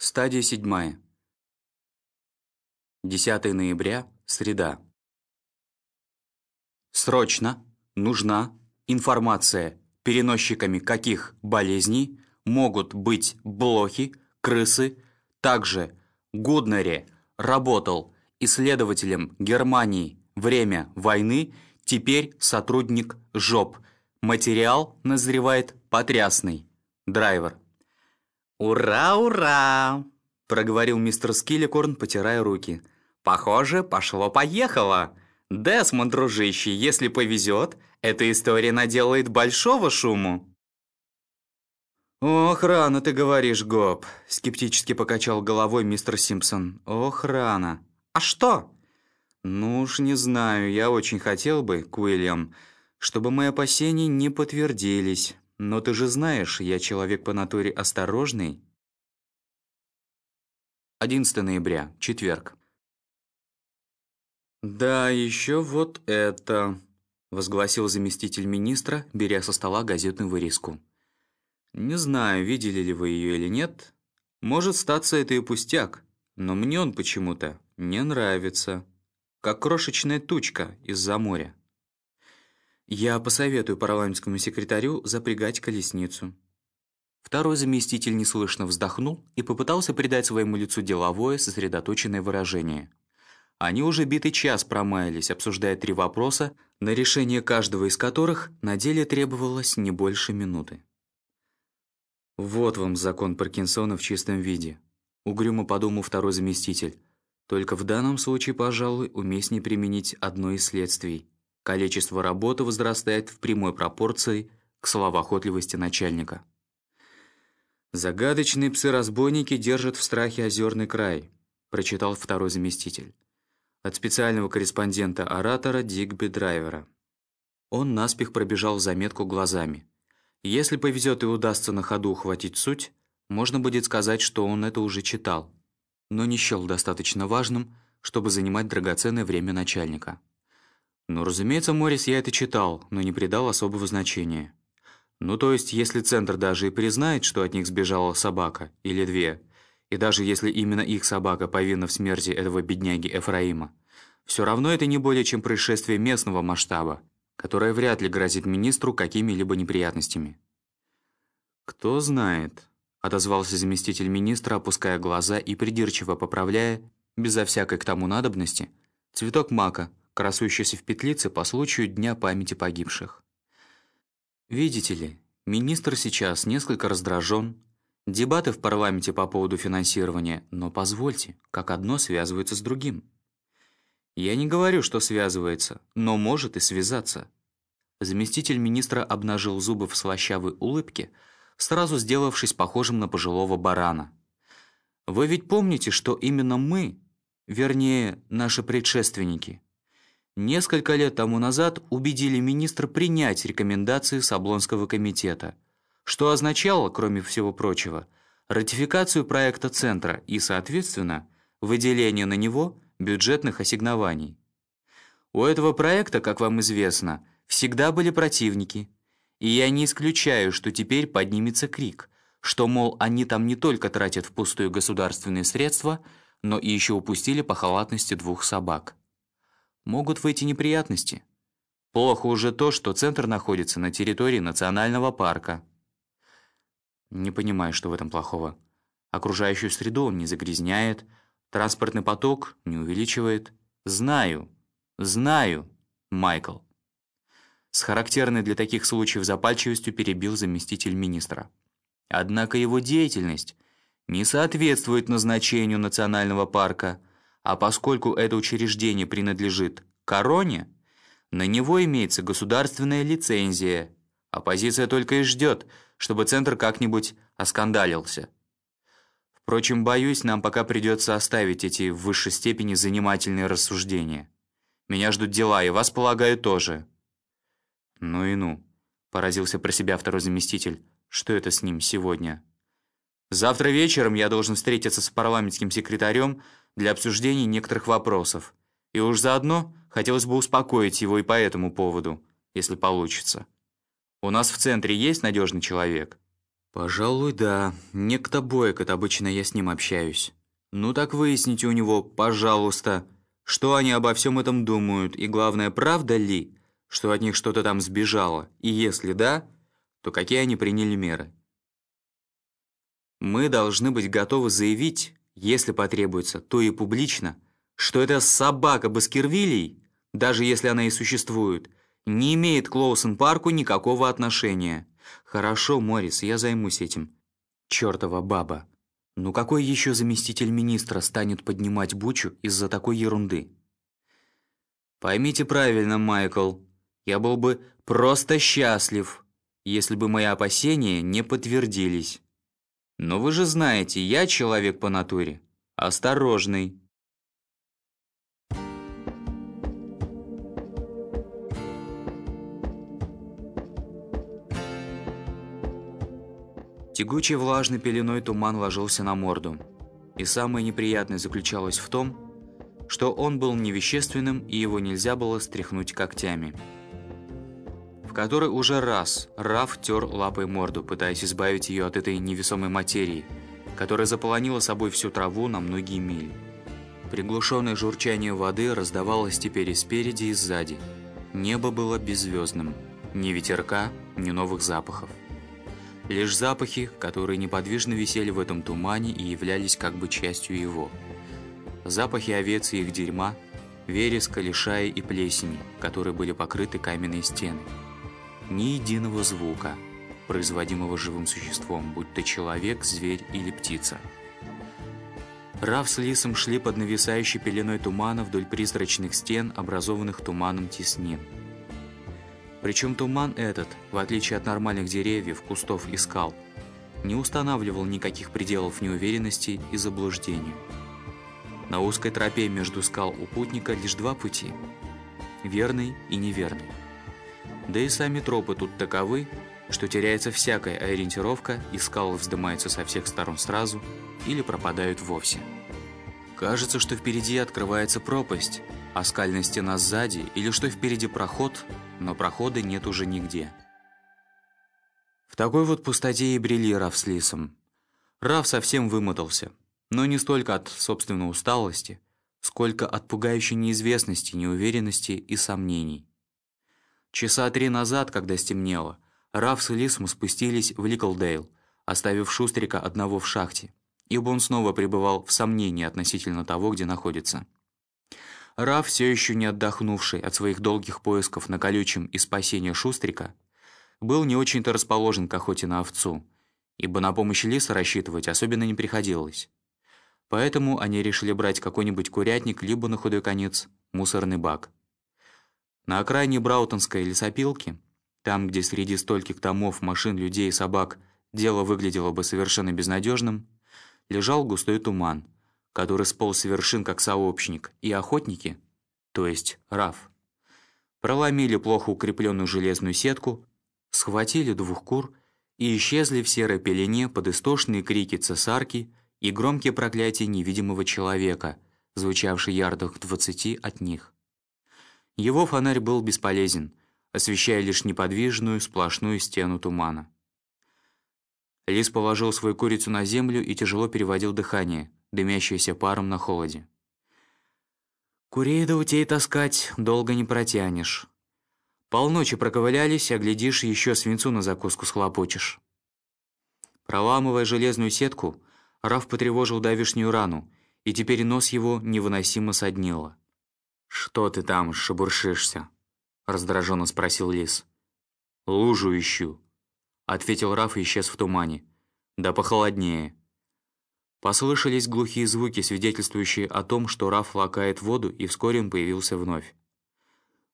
Стадия седьмая. 10 ноября, среда. Срочно нужна информация, переносчиками каких болезней могут быть блохи, крысы. Также Гуднере работал исследователем Германии время войны, теперь сотрудник ЖОП. Материал назревает потрясный. Драйвер. «Ура, ура!» — проговорил мистер Скилликорн, потирая руки. «Похоже, пошло-поехало. Десмонд, дружище, если повезет, эта история наделает большого шуму». «Ох, рано ты говоришь, Гоп», — скептически покачал головой мистер Симпсон. «Ох, рано». «А что?» «Ну уж не знаю, я очень хотел бы, Куильям, чтобы мои опасения не подтвердились». Но ты же знаешь, я человек по натуре осторожный. 11 ноября, четверг. «Да, еще вот это», — возгласил заместитель министра, беря со стола газетную вырезку. «Не знаю, видели ли вы ее или нет. Может, статься это и пустяк, но мне он почему-то не нравится, как крошечная тучка из-за моря. Я посоветую парламентскому секретарю запрягать колесницу». Второй заместитель неслышно вздохнул и попытался придать своему лицу деловое, сосредоточенное выражение. Они уже битый час промаялись, обсуждая три вопроса, на решение каждого из которых на деле требовалось не больше минуты. «Вот вам закон Паркинсона в чистом виде», — угрюмо подумал второй заместитель. «Только в данном случае, пожалуй, уместнее применить одно из следствий — Количество работы возрастает в прямой пропорции к словоохотливости начальника. «Загадочные псы-разбойники держат в страхе озерный край», прочитал второй заместитель. От специального корреспондента-оратора Дигби Драйвера. Он наспех пробежал заметку глазами. Если повезет и удастся на ходу ухватить суть, можно будет сказать, что он это уже читал, но не счел достаточно важным, чтобы занимать драгоценное время начальника. Ну, разумеется, Моррис я это читал, но не придал особого значения. Ну, то есть, если Центр даже и признает, что от них сбежала собака, или две, и даже если именно их собака повинна в смерти этого бедняги Эфраима, все равно это не более чем происшествие местного масштаба, которое вряд ли грозит министру какими-либо неприятностями. «Кто знает», — отозвался заместитель министра, опуская глаза и придирчиво поправляя, безо всякой к тому надобности, цветок мака, красующийся в петлице по случаю Дня памяти погибших. Видите ли, министр сейчас несколько раздражен. Дебаты в парламенте по поводу финансирования, но позвольте, как одно связывается с другим. Я не говорю, что связывается, но может и связаться. Заместитель министра обнажил зубы в слащавой улыбке, сразу сделавшись похожим на пожилого барана. Вы ведь помните, что именно мы, вернее, наши предшественники, несколько лет тому назад убедили министра принять рекомендации Саблонского комитета, что означало, кроме всего прочего, ратификацию проекта Центра и, соответственно, выделение на него бюджетных ассигнований. У этого проекта, как вам известно, всегда были противники, и я не исключаю, что теперь поднимется крик, что, мол, они там не только тратят впустую государственные средства, но и еще упустили по халатности двух собак могут выйти неприятности. Плохо уже то, что центр находится на территории национального парка. Не понимаю, что в этом плохого. Окружающую среду он не загрязняет, транспортный поток не увеличивает. Знаю, знаю, Майкл. С характерной для таких случаев запальчивостью перебил заместитель министра. Однако его деятельность не соответствует назначению национального парка – а поскольку это учреждение принадлежит короне, на него имеется государственная лицензия. Оппозиция только и ждет, чтобы центр как-нибудь оскандалился. Впрочем, боюсь, нам пока придется оставить эти в высшей степени занимательные рассуждения. Меня ждут дела, и вас, полагаю, тоже. Ну и ну, поразился про себя второй заместитель. Что это с ним сегодня? Завтра вечером я должен встретиться с парламентским секретарем для обсуждения некоторых вопросов. И уж заодно хотелось бы успокоить его и по этому поводу, если получится. У нас в центре есть надежный человек? «Пожалуй, да. Некто Бойкот, обычно я с ним общаюсь. Ну так выясните у него, пожалуйста, что они обо всем этом думают, и главное, правда ли, что от них что-то там сбежало, и если да, то какие они приняли меры. Мы должны быть готовы заявить, если потребуется, то и публично, что эта собака Баскервилей, даже если она и существует, не имеет к Лоусон-парку никакого отношения. Хорошо, Моррис, я займусь этим. Чёртова баба. Ну какой еще заместитель министра станет поднимать бучу из-за такой ерунды? Поймите правильно, Майкл, я был бы просто счастлив, если бы мои опасения не подтвердились. Но вы же знаете, я человек по натуре. Осторожный. Тягучей влажной пеленой туман ложился на морду. И самое неприятное заключалось в том, что он был невещественным и его нельзя было стряхнуть когтями. Который уже раз Раф тер лапой морду, пытаясь избавить ее от этой невесомой материи, которая заполонила собой всю траву на многие мили. Приглушенное журчание воды раздавалось теперь и спереди, и сзади. Небо было беззвездным. Ни ветерка, ни новых запахов. Лишь запахи, которые неподвижно висели в этом тумане и являлись как бы частью его. Запахи овец и их дерьма, вереска, лишая и плесени, которые были покрыты каменные стены. Ни единого звука, производимого живым существом, будь то человек, зверь или птица. Рав с Лисом шли под нависающей пеленой тумана вдоль призрачных стен, образованных туманом теснин. Причем туман этот, в отличие от нормальных деревьев, кустов и скал, не устанавливал никаких пределов неуверенности и заблуждения. На узкой тропе между скал у путника лишь два пути – верный и неверный. Да и сами тропы тут таковы, что теряется всякая ориентировка, и скалы вздымаются со всех сторон сразу или пропадают вовсе. Кажется, что впереди открывается пропасть, а скальная стена сзади, или что впереди проход – но прохода нет уже нигде. В такой вот пустоте и брели Раф с Лисом. Раф совсем вымотался, но не столько от собственной усталости, сколько от пугающей неизвестности, неуверенности и сомнений. Часа три назад, когда стемнело, Раф с Лисом спустились в Ликлдейл, оставив Шустрика одного в шахте, ибо он снова пребывал в сомнении относительно того, где находится. Раф, все еще не отдохнувший от своих долгих поисков на колючем и спасения Шустрика, был не очень-то расположен к охоте на овцу, ибо на помощь лиса рассчитывать особенно не приходилось. Поэтому они решили брать какой-нибудь курятник, либо, на худой конец, мусорный бак. На окраине Браутонской лесопилки, там, где среди стольких томов, машин, людей и собак дело выглядело бы совершенно безнадежным, лежал густой туман — который сполз с вершин как сообщник, и охотники, то есть Раф, проломили плохо укрепленную железную сетку, схватили двух кур и исчезли в серой пелене под истошные крики цесарки и громкие проклятия невидимого человека, звучавшие ярдах двадцати от них. Его фонарь был бесполезен, освещая лишь неподвижную сплошную стену тумана. Лис положил свою курицу на землю и тяжело переводил дыхание, дымящаяся паром на холоде. Курей да утей таскать долго не протянешь. Полночи проковылялись, а глядишь, еще свинцу на закуску схлопочешь. Проламывая железную сетку, Раф потревожил давишнюю рану, и теперь нос его невыносимо соднило. «Что ты там шебуршишься?» — раздраженно спросил Лис. «Лужу ищу», — ответил Раф и исчез в тумане. «Да похолоднее». Послышались глухие звуки, свидетельствующие о том, что Раф лакает воду, и вскоре он появился вновь.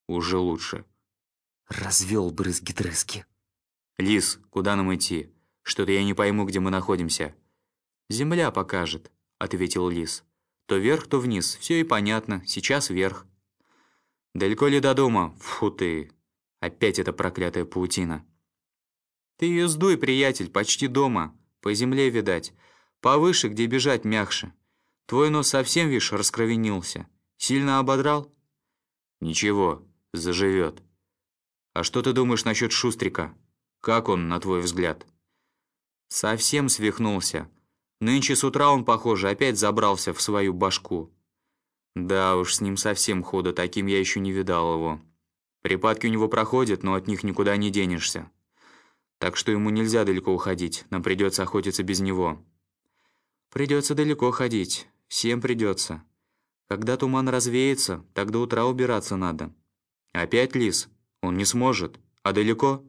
«Уже лучше». «Развел брызги-дрызги». «Лис, куда нам идти? Что-то я не пойму, где мы находимся». «Земля покажет», — ответил Лис. «То вверх, то вниз. Все и понятно. Сейчас вверх». «Далеко ли до дома? Фу ты! Опять эта проклятая паутина». «Ты ее сдуй, приятель, почти дома. По земле, видать». Повыше, где бежать мягче. Твой нос совсем, видишь, раскровенился. Сильно ободрал? Ничего, заживет. А что ты думаешь насчет Шустрика? Как он, на твой взгляд? Совсем свихнулся. Нынче с утра он, похоже, опять забрался в свою башку. Да уж, с ним совсем худо, таким я еще не видал его. Припадки у него проходят, но от них никуда не денешься. Так что ему нельзя далеко уходить, нам придется охотиться без него. Придется далеко ходить, всем придется. Когда туман развеется, так до утра убираться надо. Опять лис? Он не сможет. А далеко?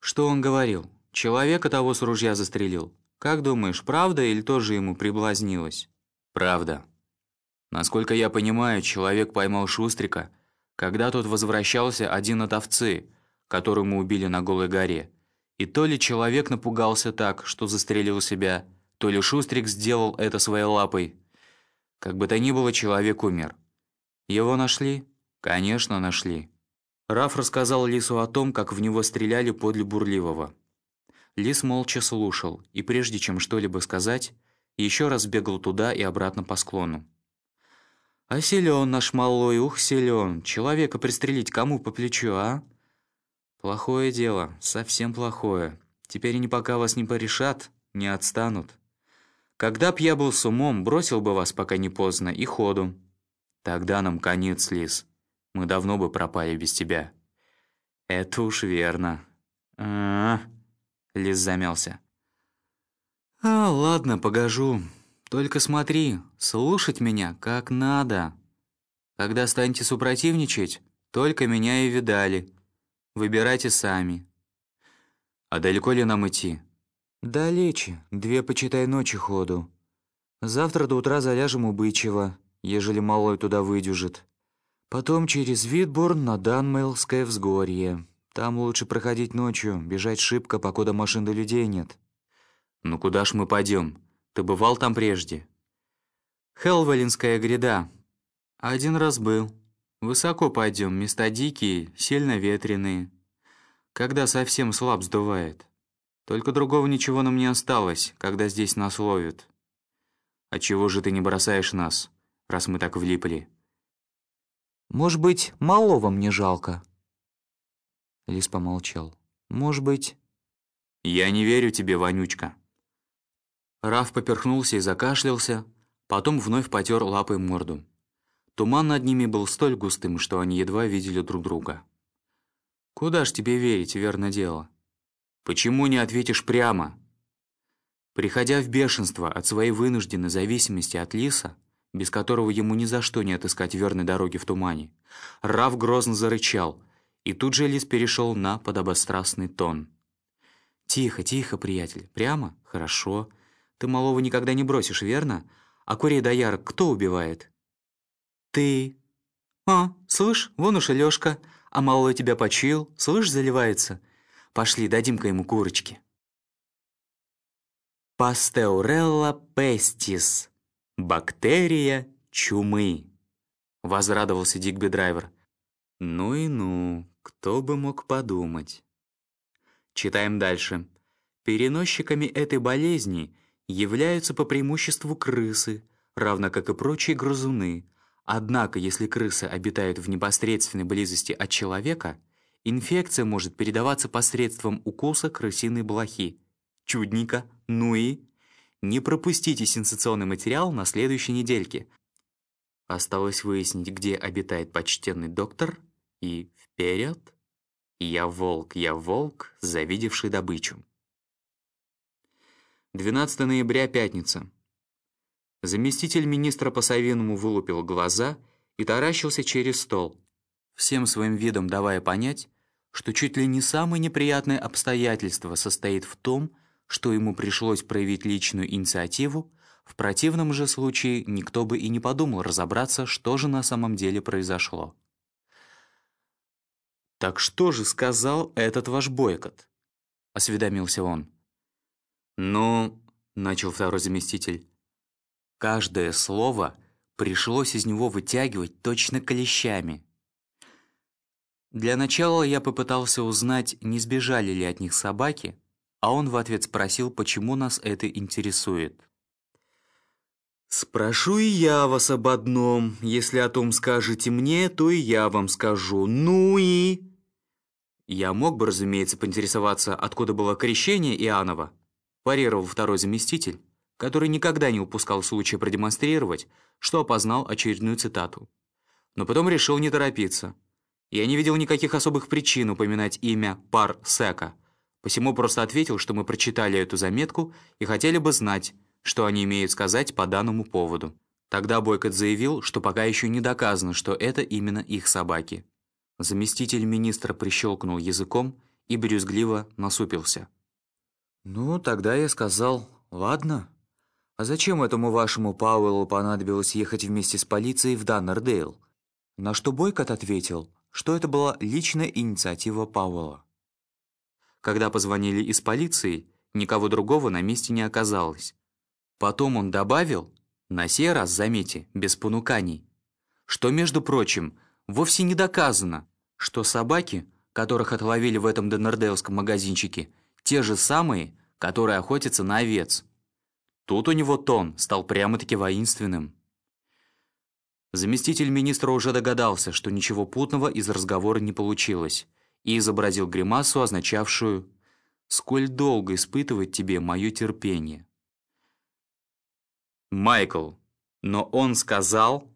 Что он говорил? Человека того с ружья застрелил. Как думаешь, правда или тоже ему приблазнилось? Правда. Насколько я понимаю, человек поймал Шустрика, когда тот возвращался один от овцы, которую мы убили на Голой горе. И то ли человек напугался так, что застрелил себя, то ли Шустрик сделал это своей лапой. Как бы то ни было, человек умер. Его нашли? Конечно, нашли. Раф рассказал Лису о том, как в него стреляли подле Бурливого. Лис молча слушал, и прежде чем что-либо сказать, еще раз бегал туда и обратно по склону. «А силен наш малой, ух, силен! Человека пристрелить кому по плечу, а?» «Плохое дело, совсем плохое. Теперь они пока вас не порешат, не отстанут. Когда б я был с умом, бросил бы вас, пока не поздно, и ходу. Тогда нам конец, Лис. Мы давно бы пропали без тебя». «Это уж верно». «А-а-а». Лис замялся. «А, ладно, погожу. Только смотри, слушать меня как надо. Когда станете супротивничать, только меня и видали. Выбирайте сами». «А далеко ли нам идти?» «Далече. Две, почитай, ночи ходу. Завтра до утра заляжем у Бычева, ежели малой туда выдюжит. Потом через Витборн на Данмейлское взгорье». Там лучше проходить ночью, бежать шибко, покуда машин до людей нет». «Ну куда ж мы пойдем? Ты бывал там прежде?» «Хелвелинская гряда. Один раз был. Высоко пойдем, места дикие, сильно ветреные. Когда совсем слаб сдувает. Только другого ничего нам не осталось, когда здесь нас ловят. А чего же ты не бросаешь нас, раз мы так влипли?» «Может быть, малого мне жалко?» Лис помолчал. «Может быть...» «Я не верю тебе, вонючка». Раф поперхнулся и закашлялся, потом вновь потер лапой морду. Туман над ними был столь густым, что они едва видели друг друга. «Куда ж тебе верить, верно дело? Почему не ответишь прямо?» Приходя в бешенство от своей вынужденной зависимости от лиса, без которого ему ни за что не отыскать верной дороги в тумане, Раф грозно зарычал, и тут же Лис перешел на подобострастный тон. «Тихо, тихо, приятель. Прямо? Хорошо. Ты малого никогда не бросишь, верно? А курей доярок кто убивает?» «Ты». «А, слышь, вон уж и Лёшка. А малой тебя почуял. Слышь, заливается. Пошли, дадим-ка ему курочки». Пастеурелла пестис. Бактерия чумы. Возрадовался Дигби Драйвер. Ну и ну, кто бы мог подумать? Читаем дальше. Переносчиками этой болезни являются по преимуществу крысы, равно как и прочие грызуны. Однако, если крысы обитают в непосредственной близости от человека, инфекция может передаваться посредством укуса крысиной блохи. Чудненько. Ну и? Не пропустите сенсационный материал на следующей недельке. Осталось выяснить, где обитает почтенный доктор, и вперед. Я волк, я волк, завидевший добычу. 12 ноября, пятница. Заместитель министра по-совиному вылупил глаза и таращился через стол, всем своим видом давая понять, что чуть ли не самое неприятное обстоятельство состоит в том, что ему пришлось проявить личную инициативу, в противном же случае никто бы и не подумал разобраться, что же на самом деле произошло. «Так что же сказал этот ваш бойкот?» — осведомился он. «Ну...» — начал второй заместитель. Каждое слово пришлось из него вытягивать точно клещами. Для начала я попытался узнать, не сбежали ли от них собаки, а он в ответ спросил, почему нас это интересует. «Спрошу и я вас об одном. Если о том скажете мне, то и я вам скажу. Ну и...» Я мог бы, разумеется, поинтересоваться, откуда было крещение Иоаннова. парировал второй заместитель, который никогда не упускал случая продемонстрировать, что опознал очередную цитату. Но потом решил не торопиться. Я не видел никаких особых причин упоминать имя Пар Сека, посему просто ответил, что мы прочитали эту заметку и хотели бы знать, что они имеют сказать по данному поводу. Тогда Бойкот заявил, что пока еще не доказано, что это именно их собаки. Заместитель министра прищелкнул языком и брюзгливо насупился. «Ну, тогда я сказал, ладно. А зачем этому вашему Пауэллу понадобилось ехать вместе с полицией в Даннердейл?» На что Бойкот ответил, что это была личная инициатива Пауэлла. Когда позвонили из полиции, никого другого на месте не оказалось. Потом он добавил, на сей раз, заметьте, без понуканий, что, между прочим, вовсе не доказано, что собаки, которых отловили в этом Деннердейлском магазинчике, те же самые, которые охотятся на овец. Тут у него тон стал прямо-таки воинственным. Заместитель министра уже догадался, что ничего путного из разговора не получилось, и изобразил гримасу, означавшую «Сколь долго испытывать тебе мое терпение?» «Майкл, но он сказал...»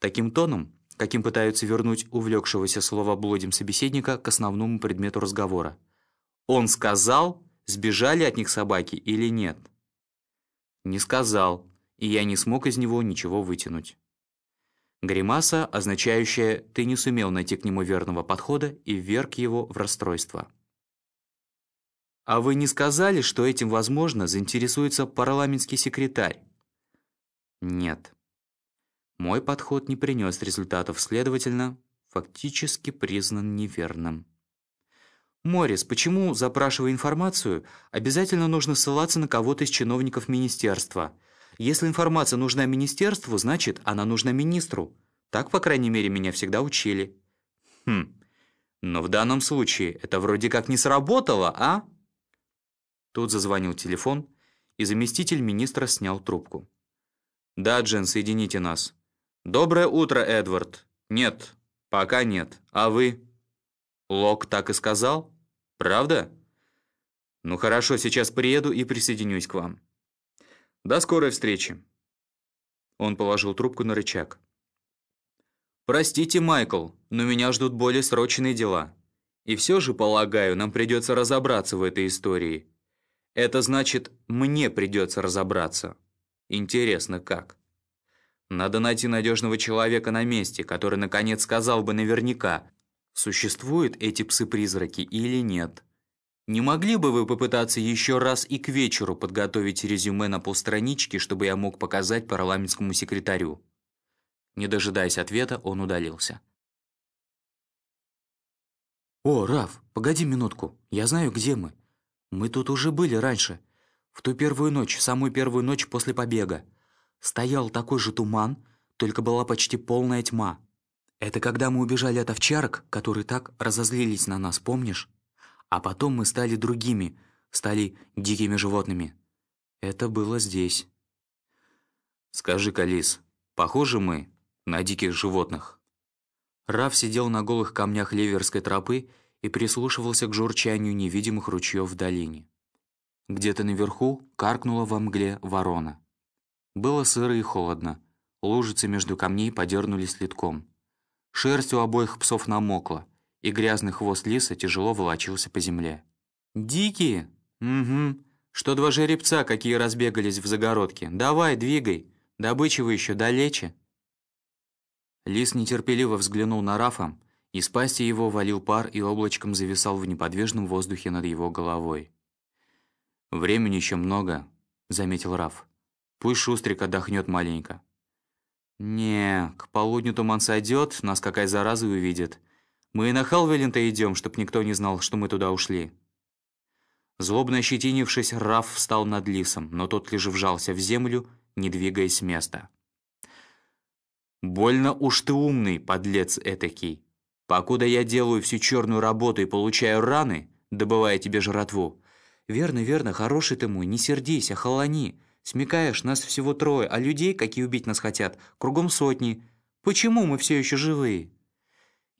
Таким тоном, каким пытаются вернуть увлекшегося словоблудием собеседника к основному предмету разговора. «Он сказал, сбежали от них собаки или нет?» «Не сказал, и я не смог из него ничего вытянуть». Гримаса, означающая «ты не сумел найти к нему верного подхода и вверг его в расстройство». «А вы не сказали, что этим, возможно, заинтересуется парламентский секретарь?» «Нет». Мой подход не принес результатов, следовательно, фактически признан неверным. «Моррис, почему, запрашивая информацию, обязательно нужно ссылаться на кого-то из чиновников министерства? Если информация нужна министерству, значит, она нужна министру. Так, по крайней мере, меня всегда учили». «Хм, но в данном случае это вроде как не сработало, а?» Тут зазвонил телефон, и заместитель министра снял трубку. «Да, Джен, соедините нас». «Доброе утро, Эдвард». «Нет, пока нет. А вы?» «Лок так и сказал?» Правда? Ну хорошо, сейчас приеду и присоединюсь к вам. До скорой встречи. Он положил трубку на рычаг. «Простите, Майкл, но меня ждут более срочные дела. И все же, полагаю, нам придется разобраться в этой истории. Это значит, мне придется разобраться. Интересно, как? Надо найти надежного человека на месте, который, наконец, сказал бы наверняка, существуют эти псы-призраки или нет. Не могли бы вы попытаться еще раз и к вечеру подготовить резюме на полстранички, чтобы я мог показать парламентскому секретарю?» Не дожидаясь ответа, он удалился. «О, Раф, погоди минутку. Я знаю, где мы. Мы тут уже были раньше. В ту первую ночь, самую первую ночь после побега. Стоял такой же туман, только была почти полная тьма. Это когда мы убежали от овчарок, которые так разозлились на нас, помнишь? А потом мы стали другими, стали дикими животными. Это было здесь. Скажи, Калис, похожи мы на диких животных? Раф сидел на голых камнях ливерской тропы и прислушивался к журчанию невидимых ручьев в долине. Где-то наверху каркнула во мгле ворона. Было сыро и холодно. Лужицы между камней подернулись литком. Шерсть у обоих псов намокла, и грязный хвост лиса тяжело волочился по земле. «Дикие? Угу. Что два жеребца, какие разбегались в загородке. Давай, двигай. Добыча вы еще далече». Лис нетерпеливо взглянул на Рафа, и с пасти его валил пар и облачком зависал в неподвижном воздухе над его головой. «Времени еще много», — заметил Раф. «Пусть Шустрик отдохнет маленько». «Не, к полудню туман сойдет, нас какая зараза увидит. Мы и на Халвелин-то идем, чтоб никто не знал, что мы туда ушли». Злобно ощетинившись, Раф встал над лисом, но тот лишь вжался в землю, не двигаясь с места. «Больно уж ты умный, подлец этакий. Покуда я делаю всю черную работу и получаю раны, добывая тебе жратву. Верно, верно, хороший ты мой, не сердись, охолони. Смекаешь, нас всего трое, а людей, какие убить нас хотят, кругом сотни. Почему мы все еще живые?»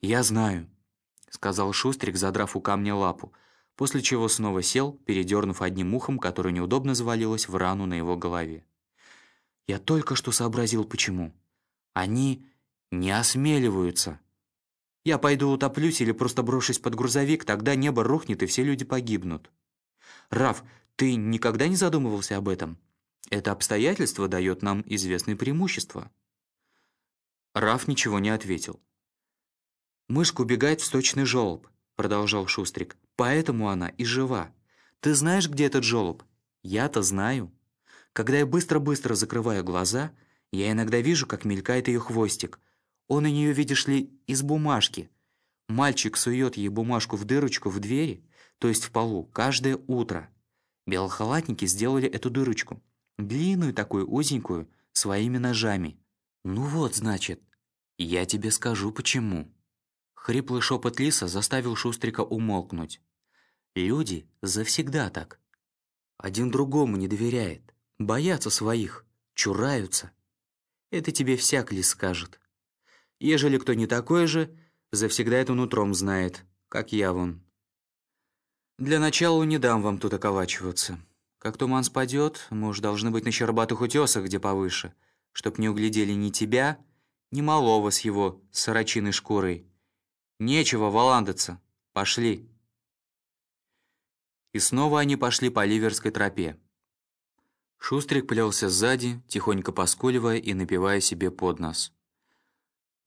«Я знаю», — сказал Шустрик, задрав у камня лапу. после чего снова сел, передернув одним ухом, которое неудобно завалилось в рану на его голове. «Я только что сообразил, почему. Они не осмеливаются. Я пойду утоплюсь или просто брошусь под грузовик, тогда небо рухнет и все люди погибнут. Раф, ты никогда не задумывался об этом? Это обстоятельство дает нам известные преимущества». Раф ничего не ответил. «Мышка убегает в сточный желоб», — продолжал Шустрик. «Поэтому она и жива. Ты знаешь, где этот желоб? Я-то знаю. Когда я быстро-быстро закрываю глаза, я иногда вижу, как мелькает ее хвостик. Он у нее, видишь ли, из бумажки. Мальчик сует ей бумажку в дырочку в двери, то есть в полу, каждое утро. Белохалатники сделали эту дырочку, длинную такую узенькую, своими ножами. Ну вот, значит, я тебе скажу, почему». Хриплый шепот Лиса заставил Шустрика умолкнуть. Люди завсегда так. Один другому не доверяет, боятся своих, чураются. Это тебе всяк Лис скажет. Ежели кто не такой же, завсегда это нутром знает, как я вон. Для начала не дам вам тут околачиваться. Как туман спадет, мы уж должны быть на щербатых утесах, где повыше, чтоб не углядели ни тебя, ни малого с его сорочиной шкурой. «Нечего валандаться. Пошли». И снова они пошли по Ливерской тропе. Шустрик плелся сзади, тихонько поскуливая и напивая себе под нос.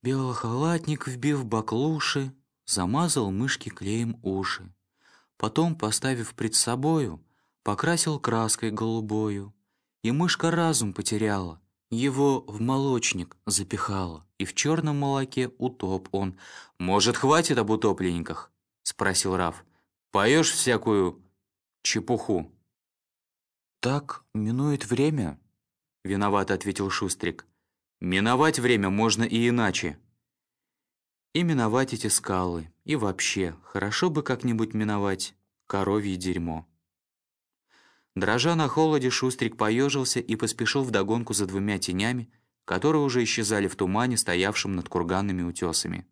Белохалатник, вбив баклуши, замазал мышки клеем уши. Потом, поставив пред собою, покрасил краской голубою. И мышка разум потеряла, его в молочник запихала, и в черном молоке утоп он. «Может, хватит об утопленниках?» — спросил Раф. «Поешь всякую чепуху?» «Так минует время», — виновато ответил Шустрик. «Миновать время можно и иначе». «И миновать эти скалы, и вообще, хорошо бы как-нибудь миновать коровье дерьмо». Дрожа на холоде, Шустрик поежился и поспешил вдогонку за двумя тенями, которые уже исчезали в тумане, стоявшем над курганными утесами.